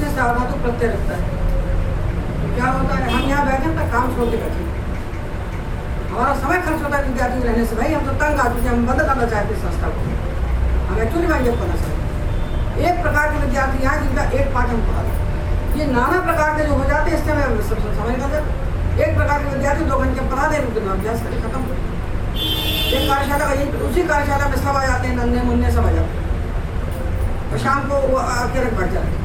से साधा तो प्रत्यय रखता है। तो क्या होता है? हम यहाँ बैठे तक काम छोड़ के बैठे हमारा समय खर्च होता है विद्यार्थी रहने से। भाई, हम तो तंग आ चुके हैं, हम बंद करना चाहते संस्था को। हम एक्चुअली भाई जब करना चाहते एक प्रकार के विद्यार्थी यहाँ जिनका एक पाठ हम पढ़ा ये नाना प्रकार के जो हो जाते हैं, इससे सब समझ कर एक प्रकार के विद्यार्थी दो घंटे पढ़ा दे रुके अभ्यास करके खत्म। एक कार्यशाला का यही उसी कार्यशाला में सब आ जाते हैं, नन्हे मुन्ने सब आ जाते हैं। और शाम को वो आके रख बैठ जाते हैं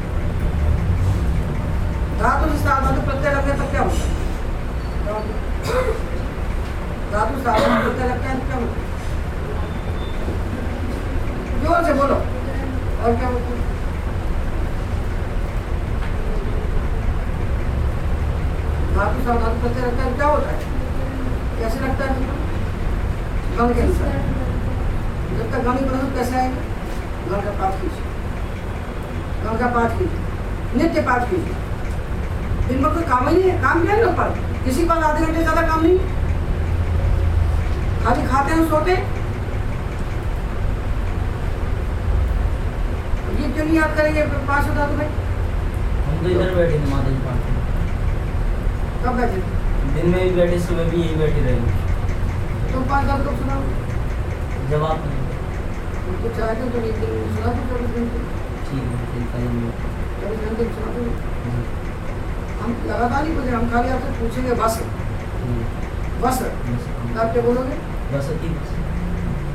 धातु से साधातु प्रत्यय लगने पर क्या होता है धातु साधातु प्रत्यय लगता है तो क्या होता है ज़ोर से बोलो और क्या होता है धातु साधातु प्रत्यय लगता है तो क्या होता है? कैसे लगता है? गण के अनुसार जब तक गण बना कैसे आएगा? गण का पाठ कीजिए। गण का पाठ कीजिए। नित्य पाठ कीजिए। दिन भर कोई काम ही नहीं है, काम क्या है लोग पर? किसी पर आधे घंटे ज़्यादा काम नहीं खाली खाते हैं, सोते ये क्यों नहीं याद करेंगे? पाँच होता तो भाई हम तो इधर बैठे थे, माता। कब बैठे दिन में भी बैठे सुबह भी यही बैठे रहे। तुम पाँच साल कब सुनाओ जवाब नहीं। तो चाहते तो एक दिन सुना दो चौबीस घंटे ठीक है फिर करेंगे चौबीस घंटे सुना जी, हम लगातार नहीं बोले हम खाली आपसे पूछेंगे बस ठीक है। बस तो आप क्या बोलोगे? बस ठीक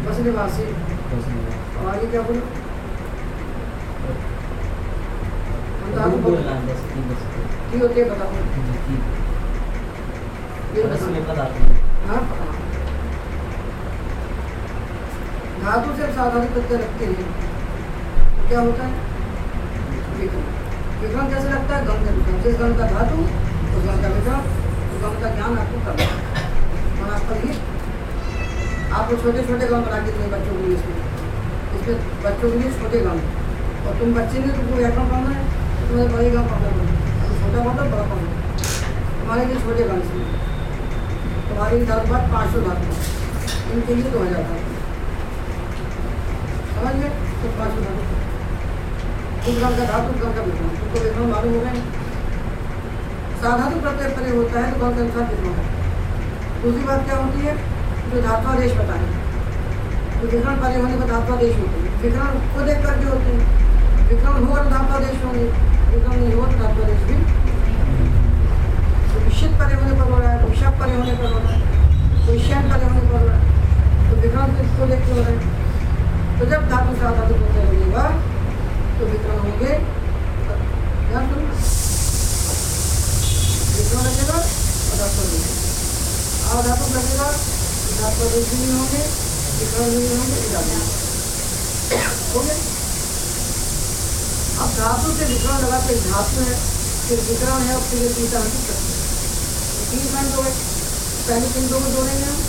बस निवासी। और आगे क्या बोलो? हम तो वो आपको बोलना बोल है, बस ठीक बस ठीक। ठीक होती है बताओ जी, ठीक ये बस बताओ में बताते हैं हाँ हाँ। धातु से साधारण प्रत्यय रखते हैं। तो क्या होता है? विक्रम विक्रम कैसे लगता है? गम अनुसार। जिस गम का धातु, उस गम का विक्रम उस गम का ज्ञान आपको करना है। और आप कभी आपको छोटे छोटे गम बना के देंगे बच्चों के लिए इसमें। इसमें बच्चों के लिए छोटे गम। और तुम बच्चे ने तुमको व्याकरण पढ़ना है? तो तुम्हें बड़े गम पढ़ना पड़ेगा छोटा मतलब बड़ा पढ़ना तुम्हारे लिए छोटे गम इसमें। तुम्हारी धातु बात पाँच सौ धातु इनके लिए दो हज़ार धातु समझ गए? तो पाँच सौ धातु गम का धातु गम का विक्रम तुमको विक्रम मालूम हो गए साधातु प्रत्यय परे होता है तो गम के अनुसार विक्रम है? दूसरी बात क्या होती है? जो धात्वादेश बताएँ तो विक्रम परे होने पर धात्वादेश होते हैं। विक्रम को देख करके होते हैं। विक्रम होगा तो धात्वादेश होंगे। विक्रम नहीं होगा तो धात्वादेश भी तो विशित परे होने पर हो रहा है विषप परे होने पर हो रहा है तो ईशान परे होने पर हो रहा है तो विक्रम किसको देख के हो रहा है तो जब धातु सा धातु प्रत्यय लगेगा तो विक्रम होंगे ध्यान सुनो विक्रम लगेगा और धातु लगेगा और धातु लगेगा धातु देश भी नहीं होंगे भी नहीं होंगे ये धातु हो गया अब धातु से विक्रम लगा के धातु है फिर विक्रम है और फिर तीसरा हम सकते हैं तीन पॉइंट हो गए पहले किन दो को जोड़ेंगे हम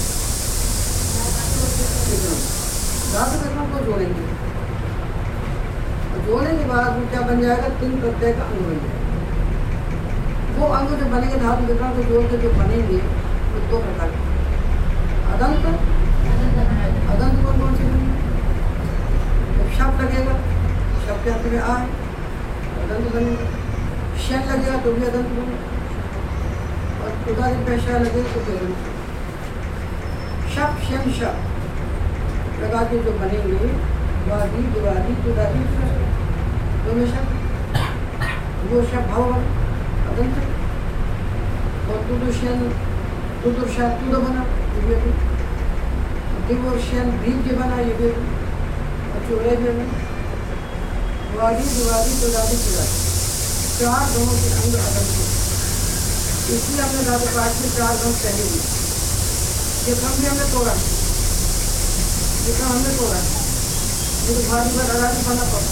धातु विक्रम को जोड़ेंगे जोड़ने के बाद क्या बन जाएगा तीन प्रत्यय का अंग बन जाएगा वो अंग जो बनेंगे धातु विक्रम को जोड़ के जो बनेंगे, वो दो प्रकार के अदंत अदंत कौन कौन से बनेंगे शब्द लगेगा, शब्द के अंत में आ, अदंत बनेगा। शन लगेगा तो भी अदंत बनेगा और उदाहरण पेशा लगे तो फिर शब शन शब लगा के जो बनेंगे, वादी दिवाली तुदादी दोनों शब्द। वो शब्द भाव अदंत। और तुदुशन तुदुर्शा तुद बना ये भी अदंत दिवोशन बीज बना ये भी और चूड़े भी बना वादी दिवाली तुदादी तुदादी चार गणों के अंग अदंत हैं। इसलिए हमने धातु पाठ में चार गण पहले दिए ये क्रम भी हमने तोड़ा। ये क्रम हमने तोड़ा। ये तो भारी पर अडारी बना पड़ा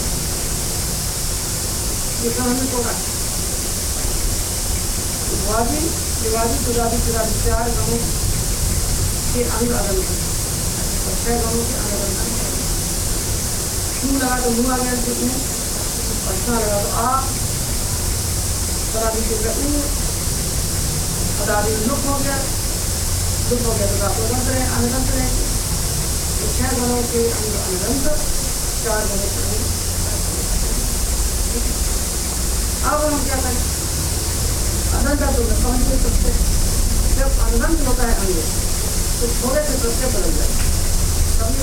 ये क्रम हमने तोड़ा। तो वादी दिवाली तुदादी तुदादी चार गणों के अंग अदंत और छह गणों के अंग हैं। क्यों लगा तो मुँह आ गया इसमें छा लगा तो आ तदादी के ऊ अदादी लुक हो। गया लुक हो। गया तो आप अनंत रहे अनंत रहे तो छह गणों के अंग अनंत चार गणों के अब हम क्या करें? なたとの関係としてやっぱ何でもない範囲でそれで助けたらいいんだよだそ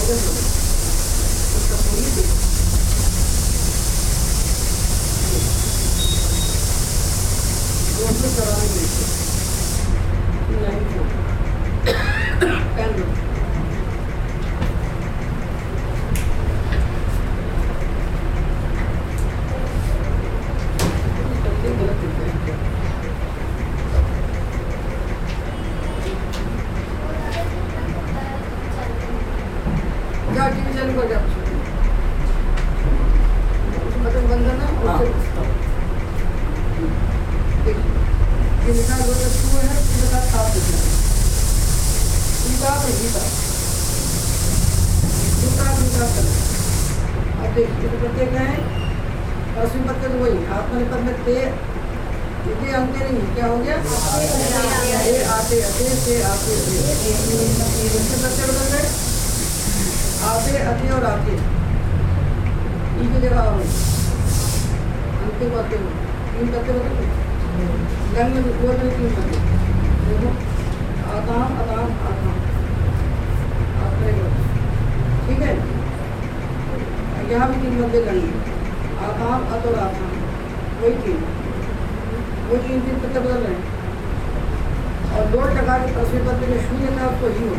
れでもそしたらそういうでどうするかないんですよ गीता दूसरा दूसरा कर अब देखिए तो प्रत्येक है परसों पद का तो वही आत्मनिपद में ते ये अंत्य नहीं है क्या हो गया ये आते अते से आते इसके प्रत्यय बदल गए आते अति और आते ई की जगह आओ अंतिम में तीन पत्ते बदल गंग में दो में तीन पत्ते देखो आताम अताम आताम आत्रे ठीक है यहाँ भी तीन पत्ते गंग में आताम अत और आताम वही तीन वो तीन तीन पत्ते बदल रहे हैं। और दो टका के तस्वीर पत्ते में शून्य था उसको ही हो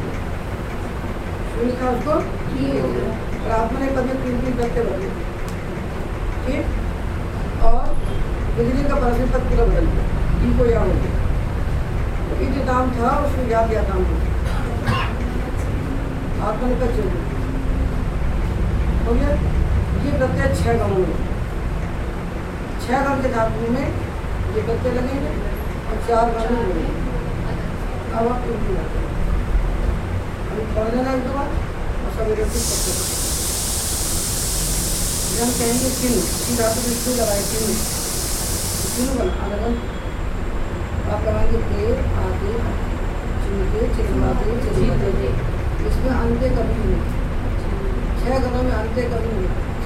शून्य था उसको ही हो और आत्मा ने पद में तीन तीन पत्ते बदले ठीक? और बिजली का परसित पद पूरा बदल गया ई को याद हो गया तो ई जो दाम था, उसको याद या दाम हो गया आत्मा ने पद चल हो गया? ये प्रत्यय छह गाँवों में। छह गाँव के धातु में ये पत्ते लगेंगे और चार गाँव में अब आप इनकी बात करें। अभी पढ़ लेना एक दो बार और सवेरे फिर। जब हम कहेंगे किन की धातु में इसको लगाए किन किन बना अलग आप लगाएँगे के आते चिन्हते चिन्हवाते चिन्हवाते इसमें अंत्य कभी नहीं। छह गणों में अंत्य कभी नहीं।